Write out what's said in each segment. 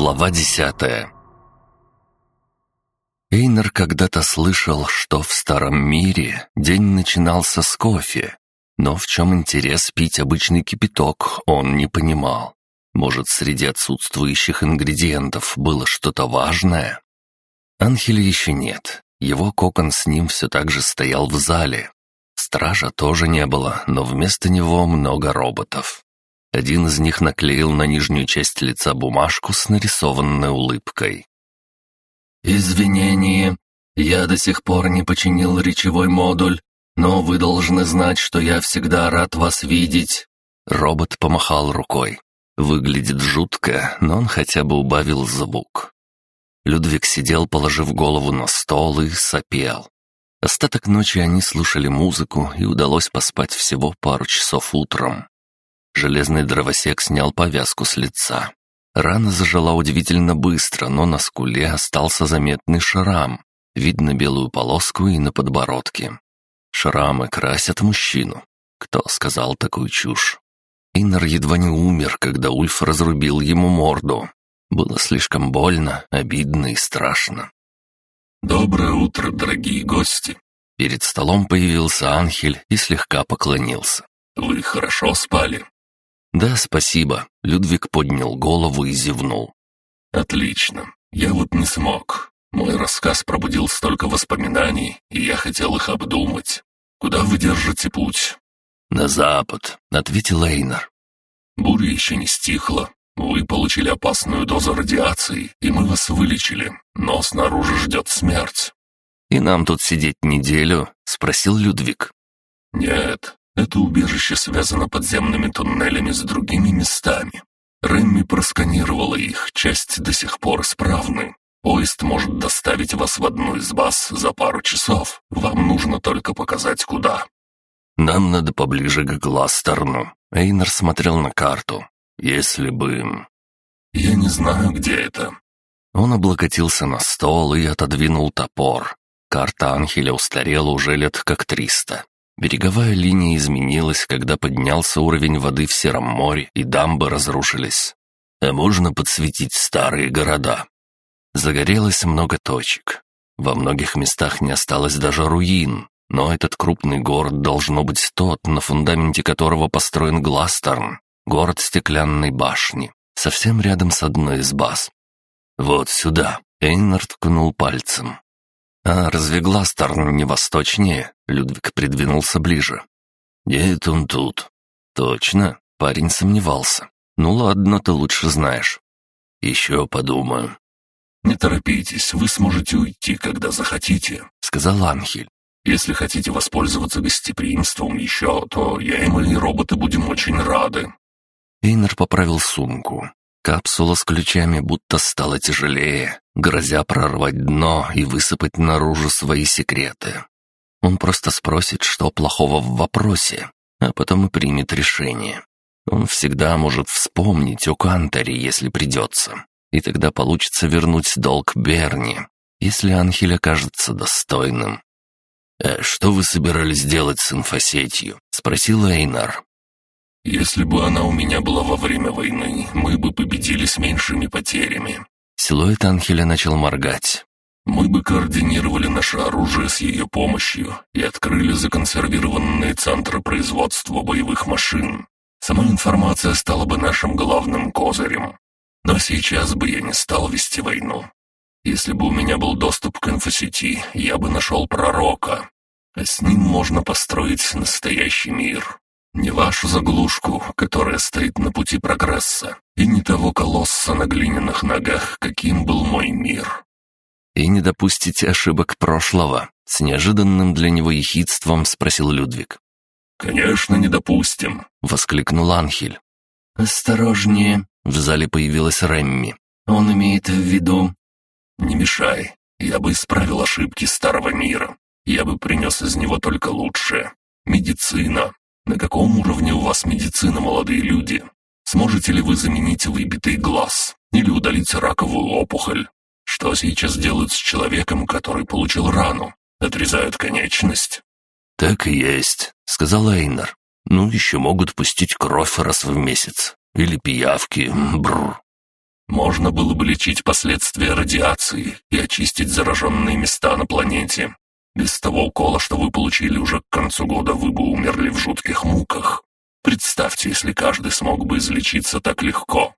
Глава десятая Эйнер когда-то слышал, что в Старом Мире день начинался с кофе, но в чем интерес пить обычный кипяток, он не понимал. Может, среди отсутствующих ингредиентов было что-то важное? Анхеля еще нет. Его кокон с ним все так же стоял в зале. Стража тоже не было, но вместо него много роботов. Один из них наклеил на нижнюю часть лица бумажку с нарисованной улыбкой. «Извинение, я до сих пор не починил речевой модуль, но вы должны знать, что я всегда рад вас видеть». Робот помахал рукой. Выглядит жутко, но он хотя бы убавил звук. Людвиг сидел, положив голову на стол и сопел. Остаток ночи они слушали музыку, и удалось поспать всего пару часов утром. Железный дровосек снял повязку с лица. Рана зажила удивительно быстро, но на скуле остался заметный шрам. Видно белую полоску и на подбородке. Шрамы красят мужчину. Кто сказал такую чушь? Иннер едва не умер, когда Ульф разрубил ему морду. Было слишком больно, обидно и страшно. «Доброе утро, дорогие гости!» Перед столом появился Анхель и слегка поклонился. «Вы хорошо спали?» «Да, спасибо». Людвиг поднял голову и зевнул. «Отлично. Я вот не смог. Мой рассказ пробудил столько воспоминаний, и я хотел их обдумать. Куда вы держите путь?» «На запад», — ответил Эйнар. «Буря еще не стихла. Вы получили опасную дозу радиации, и мы вас вылечили, но снаружи ждет смерть». «И нам тут сидеть неделю?» — спросил Людвиг. «Нет, это убежище связано подземными туннелями с другими местами. Рэмми просканировала их, часть до сих пор исправны. Поезд может доставить вас в одну из баз за пару часов. Вам нужно только показать, куда. «Нам надо поближе к Гластерну». Эйнер смотрел на карту. «Если бы...» «Я не знаю, где это». Он облокотился на стол и отодвинул топор. Карта Анхеля устарела уже лет как триста. Береговая линия изменилась, когда поднялся уровень воды в Сером море, и дамбы разрушились. А можно подсветить старые города. Загорелось много точек. Во многих местах не осталось даже руин, но этот крупный город должно быть тот, на фундаменте которого построен Гластерн, город стеклянной башни, совсем рядом с одной из баз. «Вот сюда», — Эйнард ткнул пальцем. «А разве Гластерн не восточнее?» — Людвиг придвинулся ближе. «Нет, он тут». «Точно?» — парень сомневался. «Ну ладно, ты лучше знаешь». «Еще подумаю». «Не торопитесь, вы сможете уйти, когда захотите», — сказал Анхель. Если хотите воспользоваться гостеприимством еще, то я и мои роботы будем очень рады». Эйнер поправил сумку. Капсула с ключами будто стала тяжелее, грозя прорвать дно и высыпать наружу свои секреты. Он просто спросит, что плохого в вопросе, а потом и примет решение. Он всегда может вспомнить о Канторе, если придется, и тогда получится вернуть долг Берни, если Анхель окажется достойным. «А что вы собирались делать с инфосетью?» — спросил Эйнар. «Если бы она у меня была во время войны, мы бы победили с меньшими потерями». Силуэт Анхеля начал моргать. «Мы бы координировали наше оружие с ее помощью и открыли законсервированные центры производства боевых машин. Сама информация стала бы нашим главным козырем. Но сейчас бы я не стал вести войну. Если бы у меня был доступ к инфосети, я бы нашел пророка. А с ним можно построить настоящий мир. Не вашу заглушку, которая стоит на пути прогресса, и не того колосса на глиняных ногах, каким был мой мир. «И не допустите ошибок прошлого», — с неожиданным для него ехидством спросил Людвиг. «Конечно, не допустим», — воскликнул Анхель. «Осторожнее», — в зале появилась Рэмми. «Он имеет в виду...» «Не мешай. Я бы исправил ошибки старого мира. Я бы принес из него только лучшее. Медицина. На каком уровне у вас медицина, молодые люди? Сможете ли вы заменить выбитый глаз? Или удалить раковую опухоль? Что сейчас делают с человеком, который получил рану? Отрезают конечность?» «Так и есть», — сказал Эйнар. «Ну, еще могут пустить кровь раз в месяц. Или пиявки, бррр. Можно было бы лечить последствия радиации и очистить зараженные места на планете. Без того укола, что вы получили уже к концу года, вы бы умерли в жутких муках. Представьте, если каждый смог бы излечиться так легко».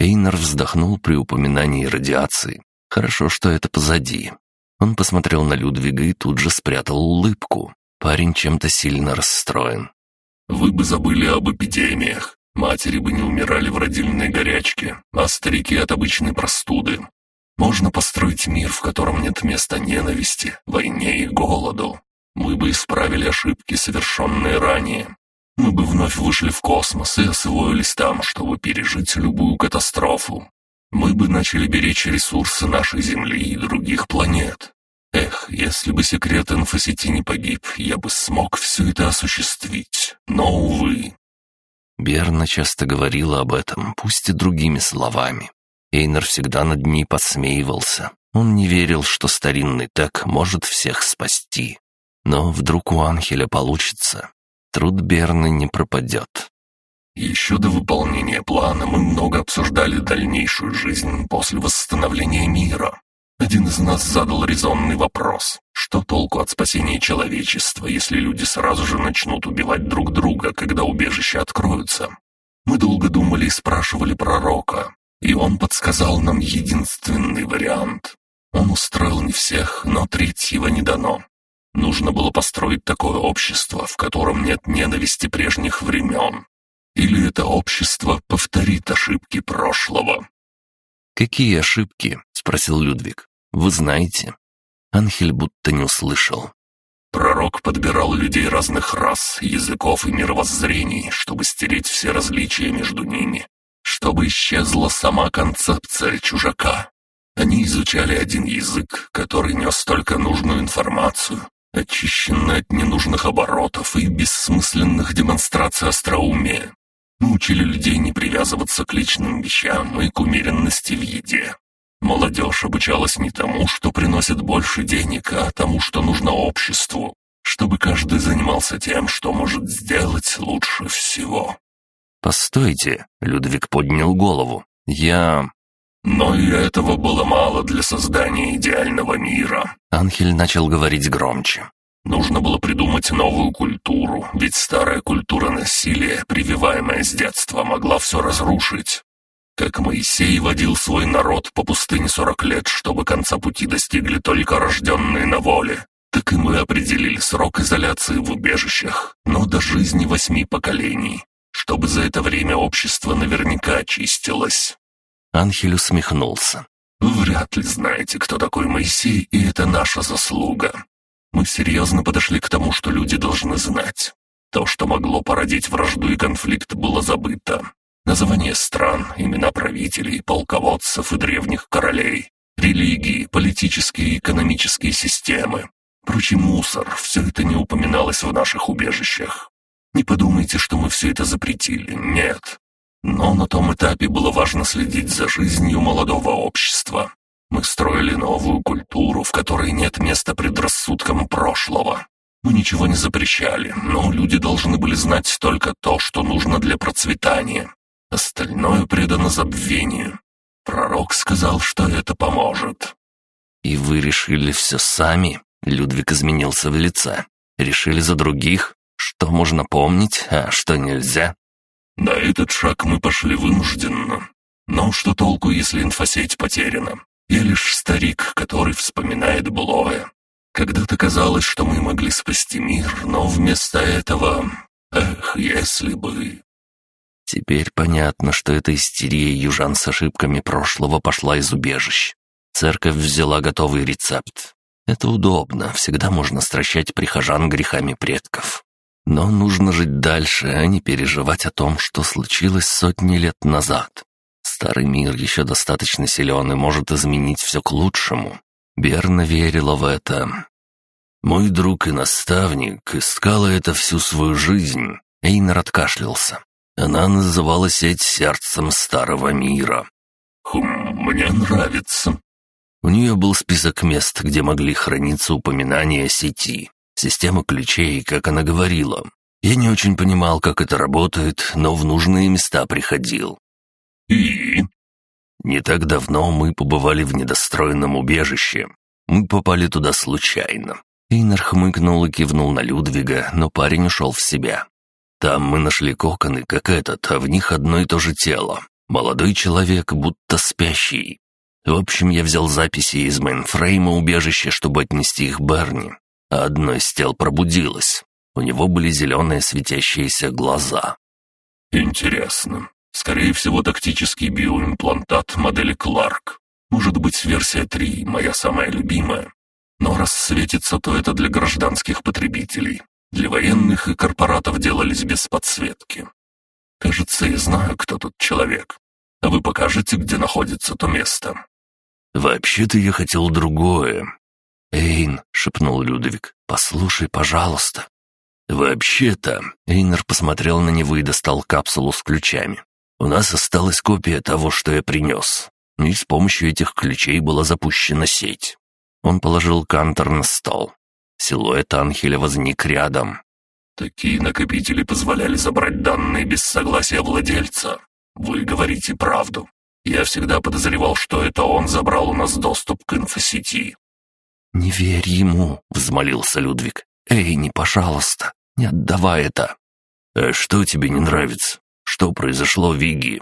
Эйнер вздохнул при упоминании радиации. Хорошо, что это позади. Он посмотрел на Людвига и тут же спрятал улыбку. Парень чем-то сильно расстроен. «Вы бы забыли об эпидемиях. Матери бы не умирали в родильной горячке, а старики от обычной простуды. Можно построить мир, в котором нет места ненависти, войне и голоду. Мы бы исправили ошибки, совершенные ранее. Мы бы вновь вышли в космос и освоились там, чтобы пережить любую катастрофу. Мы бы начали беречь ресурсы нашей Земли и других планет. Эх, если бы секрет инфосети не погиб, я бы смог все это осуществить. Но, увы. Берна часто говорила об этом, пусть и другими словами. Эйнер всегда над ней подсмеивался. Он не верил, что старинный так может всех спасти. Но вдруг у Анхеля получится. Труд Берны не пропадет. Еще до выполнения плана мы много обсуждали дальнейшую жизнь после восстановления мира. Один из нас задал резонный вопрос. Что толку от спасения человечества, если люди сразу же начнут убивать друг друга, когда убежища откроются? Мы долго думали и спрашивали пророка, и он подсказал нам единственный вариант. Он устроил не всех, но третьего не дано. Нужно было построить такое общество, в котором нет ненависти прежних времен. Или это общество повторит ошибки прошлого. «Какие ошибки?» — спросил Людвиг. «Вы знаете?» Анхель будто не услышал. Пророк подбирал людей разных рас, языков и мировоззрений, чтобы стереть все различия между ними, чтобы исчезла сама концепция чужака. Они изучали один язык, который нес только нужную информацию, очищенный от ненужных оборотов и бессмысленных демонстраций остроумия. Мы учили людей не привязываться к личным вещам и к умеренности в еде. Молодежь обучалась не тому, что приносит больше денег, а тому, что нужно обществу, чтобы каждый занимался тем, что может сделать лучше всего. «Постойте», — Людвиг поднял голову. «Я...» Но и этого было мало для создания идеального мира. Анхель начал говорить громче. Нужно было придумать новую культуру, ведь старая культура насилия, прививаемая с детства, могла все разрушить. Как Моисей водил свой народ по пустыне сорок лет, чтобы конца пути достигли только рожденные на воле, так и мы определили срок изоляции в убежищах, но до жизни восьми поколений, чтобы за это время общество наверняка очистилось. Анхель усмехнулся. «Вряд ли знаете, кто такой Моисей, и это наша заслуга. Мы серьезно подошли к тому, что люди должны знать. То, что могло породить вражду и конфликт, было забыто. Названия стран, имена правителей, полководцев и древних королей, религии, политические и экономические системы. Прочий мусор, все это не упоминалось в наших убежищах. Не подумайте, что мы все это запретили, нет. Но на том этапе было важно следить за жизнью молодого общества. Мы строили новую культуру, в которой нет места предрассудкам прошлого. Мы ничего не запрещали, но люди должны были знать только то, что нужно для процветания. Остальное предано забвению. Пророк сказал, что это поможет. «И вы решили все сами?» Людвиг изменился в лице. «Решили за других? Что можно помнить, а что нельзя?» На этот шаг мы пошли вынужденно. Но что толку, если инфосеть потеряна? Я лишь старик, который вспоминает былое. Когда-то казалось, что мы могли спасти мир, но вместо этого... Эх, если бы... Теперь понятно, что эта истерия южан с ошибками прошлого пошла из убежищ. Церковь взяла готовый рецепт. Это удобно, всегда можно стращать прихожан грехами предков. Но нужно жить дальше, а не переживать о том, что случилось сотни лет назад. Старый мир еще достаточно силен и может изменить все к лучшему. Берна верила в это. Мой друг и наставник искала это всю свою жизнь. Эйнер откашлялся. Она называла сеть сердцем старого мира. «Хм, мне нравится». У нее был список мест, где могли храниться упоминания сети. Система ключей, как она говорила. Я не очень понимал, как это работает, но в нужные места приходил. «И?» Не так давно мы побывали в недостроенном убежище. Мы попали туда случайно. Эйнар хмыкнул и кивнул на Людвига, но парень ушел в себя. Там мы нашли коконы, как этот, а в них одно и то же тело. Молодой человек, будто спящий. В общем, я взял записи из мейнфрейма убежища, чтобы отнести их Берни. А одно из тел пробудилось. У него были зеленые светящиеся глаза. «Интересно. Скорее всего, тактический биоимплантат модели Кларк. Может быть, версия 3, моя самая любимая. Но раз светится, то это для гражданских потребителей. Для военных и корпоратов делались без подсветки. Кажется, я знаю, кто тут человек. А вы покажете, где находится то место?» «Вообще-то я хотел другое». «Эйн», — шепнул Людвиг, — «послушай, пожалуйста». «Вообще-то...» — Эйнер посмотрел на него и достал капсулу с ключами. «У нас осталась копия того, что я принес. И с помощью этих ключей была запущена сеть». Он положил кантор на стол. Силуэт Анхеля возник рядом. «Такие накопители позволяли забрать данные без согласия владельца. Вы говорите правду. Я всегда подозревал, что это он забрал у нас доступ к инфосети». «Не верь ему», — взмолился Людвиг. «Эй, не пожалуйста, не отдавай это». «А что тебе не нравится? Что произошло, Виги?»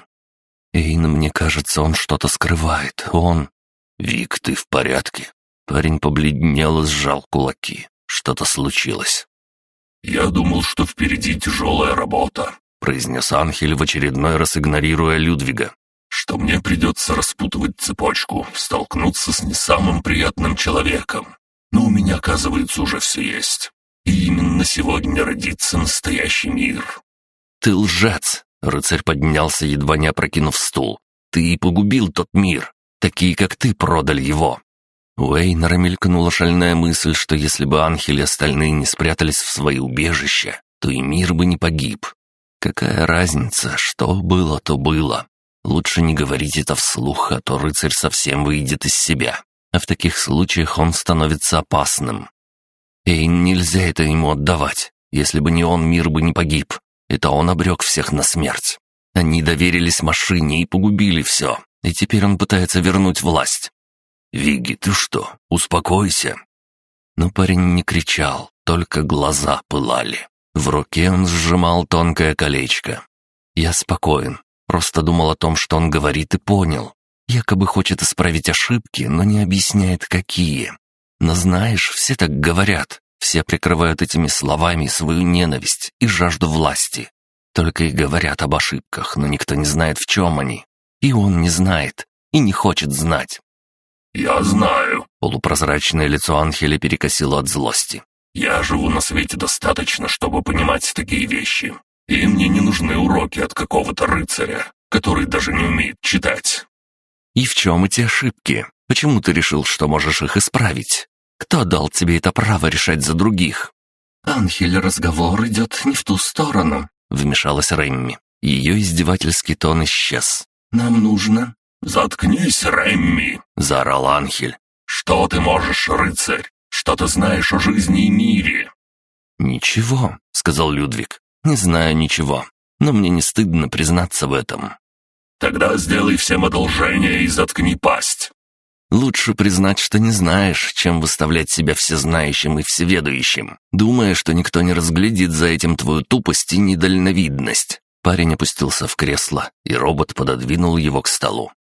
«Эйн, мне кажется, он что-то скрывает. Он...» «Вик, ты в порядке?» Парень побледнел и сжал кулаки. Что-то случилось. «Я думал, что впереди тяжелая работа», — произнес Анхель в очередной раз игнорируя Людвига. «Что мне придется распутывать цепочку, столкнуться с не самым приятным человеком. Но у меня, оказывается, уже все есть. И именно сегодня родится настоящий мир». «Ты лжец!» — рыцарь поднялся, едва не опрокинув стул. «Ты погубил тот мир. Такие, как ты, продали его. У Эйнера мелькнула шальная мысль, что если бы Анхель и остальные не спрятались в свои убежища, то и мир бы не погиб. Какая разница, что было, то было. Лучше не говорить это вслух, а то рыцарь совсем выйдет из себя. А в таких случаях он становится опасным. Эйн, нельзя это ему отдавать. Если бы не он, мир бы не погиб. Это он обрек всех на смерть. Они доверились машине и погубили все. И теперь он пытается вернуть власть. «Вигги, ты что? Успокойся!» Но парень не кричал, только глаза пылали. В руке он сжимал тонкое колечко. Я спокоен, просто думал о том, что он говорит и понял. Якобы хочет исправить ошибки, но не объясняет, какие. Но знаешь, все так говорят. Все прикрывают этими словами свою ненависть и жажду власти. Только и говорят об ошибках, но никто не знает, в чем они. И он не знает, и не хочет знать. «Я знаю». Полупрозрачное лицо Анхеля перекосило от злости. «Я живу на свете достаточно, чтобы понимать такие вещи. И мне не нужны уроки от какого-то рыцаря, который даже не умеет читать». «И в чем эти ошибки? Почему ты решил, что можешь их исправить? Кто дал тебе это право решать за других?» «Анхель, разговор идет не в ту сторону», — вмешалась Рэмми. Ее издевательский тон исчез. «Нам нужно «Заткнись, Рэмми!» — заорал Анхель. «Что ты можешь, рыцарь? Что ты знаешь о жизни и мире?» «Ничего», — сказал Людвиг. «Не знаю ничего, но мне не стыдно признаться в этом». «Тогда сделай всем одолжение и заткни пасть». «Лучше признать, что не знаешь, чем выставлять себя всезнающим и всеведущим, думая, что никто не разглядит за этим твою тупость и недальновидность». Парень опустился в кресло, и робот пододвинул его к столу.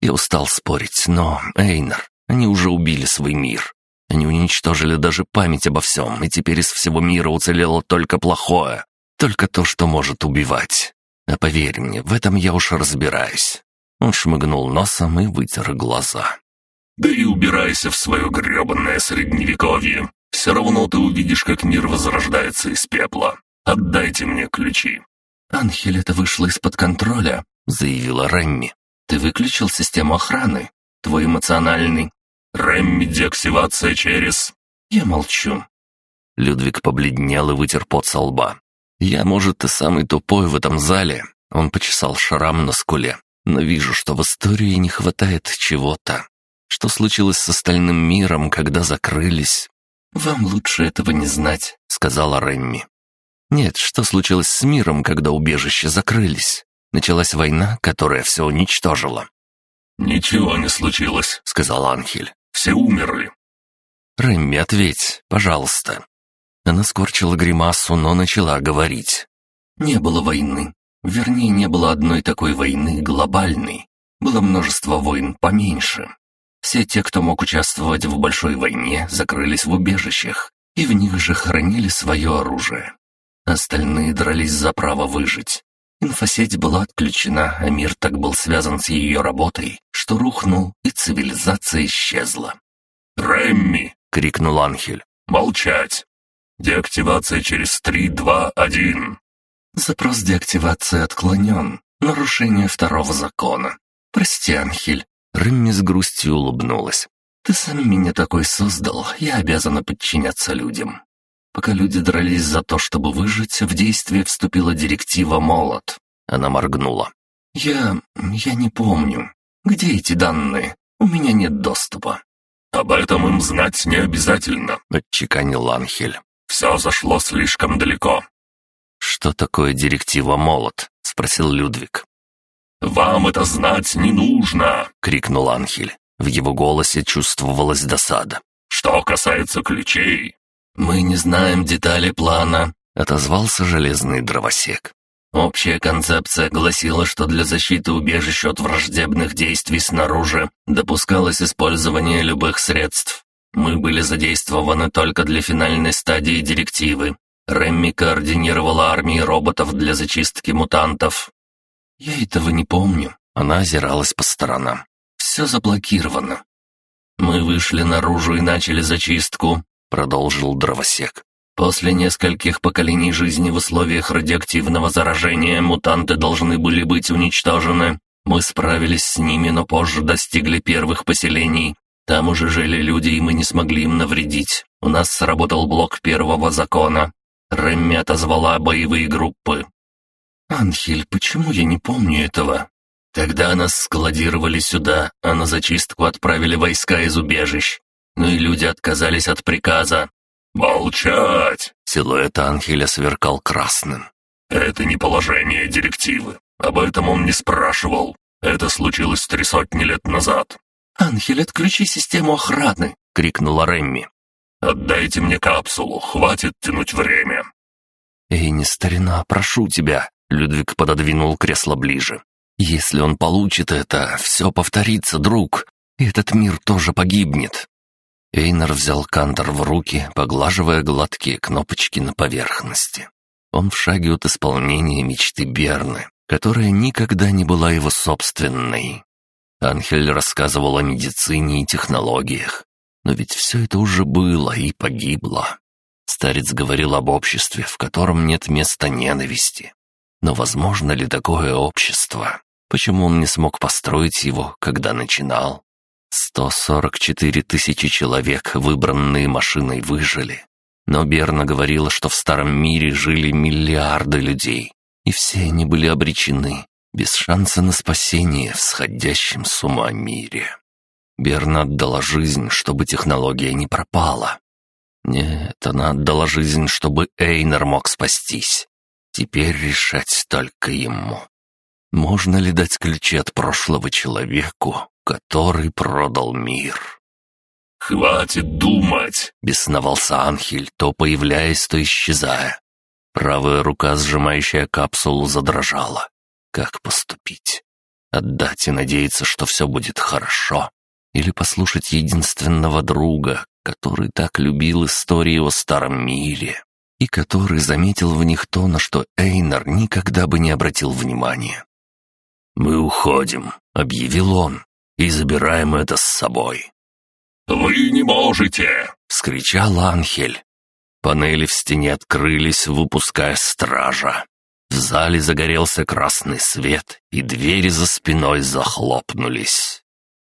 Я устал спорить, но, Эйнер, они уже убили свой мир. Они уничтожили даже память обо всем, и теперь из всего мира уцелело только плохое. Только то, что может убивать. А поверь мне, в этом я уж разбираюсь. Он шмыгнул носом и вытер глаза. «Да и убирайся в свое гребанное средневековье. Все равно ты увидишь, как мир возрождается из пепла. Отдайте мне ключи». «Анхель, это вышло из-под контроля», — заявила Рэмми. Ты выключил систему охраны? Твой эмоциональный...» «Рэмми, деактивация через...» «Я молчу». Людвиг побледнел и вытер пот со лба. «Я, может, и самый тупой в этом зале». Он почесал шрам на скуле. «Но вижу, что в истории не хватает чего-то. Что случилось с остальным миром, когда закрылись?» «Вам лучше этого не знать», — сказала Рэмми. «Нет, что случилось с миром, когда убежища закрылись? Началась война, которая все уничтожила. «Ничего не случилось», — сказал Анхель. «Все умерли». «Рэмми, ответь, пожалуйста». Она скорчила гримасу, но начала говорить. «Не было войны. Вернее, не было одной такой войны глобальной. Было множество войн поменьше. Все те, кто мог участвовать в большой войне, закрылись в убежищах, и в них же хранили свое оружие. Остальные дрались за право выжить. Инфосеть была отключена, а мир так был связан с ее работой, что рухнул, и цивилизация исчезла. «Рэмми!» — крикнул Анхель. «Молчать! Деактивация через три, два, один!» Запрос деактивации отклонен. Нарушение второго закона. Прости, Анхель. Рэмми с грустью улыбнулась. Ты сам меня такой создал, я обязана подчиняться людям. Пока люди дрались за то, чтобы выжить, в действие вступила директива «Молот». Она моргнула. «Я... я не помню. Где эти данные? У меня нет доступа». «Об этом им знать не обязательно», — отчеканил Анхель. «Все зашло слишком далеко». «Что такое директива «Молот»?» — спросил Людвиг. «Вам это знать не нужно!» — крикнул Анхель. В его голосе чувствовалась досада. «Что касается ключей, «Мы не знаем детали плана», — отозвался железный дровосек. Общая концепция гласила, что для защиты убежища от враждебных действий снаружи допускалось использование любых средств. Мы были задействованы только для финальной стадии директивы. Рэмми координировала армии роботов для зачистки мутантов. Я этого не помню. Она озиралась по сторонам. Все заблокировано. Мы вышли наружу и начали зачистку. — продолжил дровосек. «После нескольких поколений жизни в условиях радиоактивного заражения мутанты должны были быть уничтожены. Мы справились с ними, но позже достигли первых поселений. Там уже жили люди, и мы не смогли им навредить. У нас сработал блок первого закона. Рэмми отозвала боевые группы». «Анхель, почему я не помню этого?» Тогда нас складировали сюда, а на зачистку отправили войска из убежищ но и люди отказались от приказа. «Молчать!» — силуэт Анхеля сверкал красным. «Это не положение директивы. Об этом он не спрашивал. Это случилось три сотни лет назад». «Анхель, отключи систему охраны!» — крикнула Ремми. «Отдайте мне капсулу, хватит тянуть время». «Эй, не старина, прошу тебя!» — Людвиг пододвинул кресло ближе. «Если он получит это, все повторится, друг, и этот мир тоже погибнет. Эйнер взял кантор в руки, поглаживая гладкие кнопочки на поверхности. Он в шаге от исполнения мечты Берны, которая никогда не была его собственной. Анхель рассказывал о медицине и технологиях, но ведь все это уже было и погибло. Старец говорил об обществе, в котором нет места ненависти. Но возможно ли такое общество? Почему он не смог построить его, когда начинал? 144 тысячи человек, выбранные машиной, выжили. Но Берна говорила, что в старом мире жили миллиарды людей, и все они были обречены, без шанса на спасение в сходящем с ума мире. Берна отдала жизнь, чтобы технология не пропала. Нет, она отдала жизнь, чтобы Эйнер мог спастись. Теперь решать только ему. Можно ли дать ключи от прошлого человеку, который продал мир. «Хватит думать!» — бесновался Анхель, то появляясь, то исчезая. Правая рука, сжимающая капсулу, задрожала. Как поступить? Отдать и надеяться, что все будет хорошо? Или послушать единственного друга, который так любил истории о старом мире, и который заметил в них то, на что Эйнар никогда бы не обратил внимания? «Мы уходим», — объявил он и забираем это с собой». «Вы не можете!» — вскричал Анхель. Панели в стене открылись, выпуская стража. В зале загорелся красный свет, и двери за спиной захлопнулись.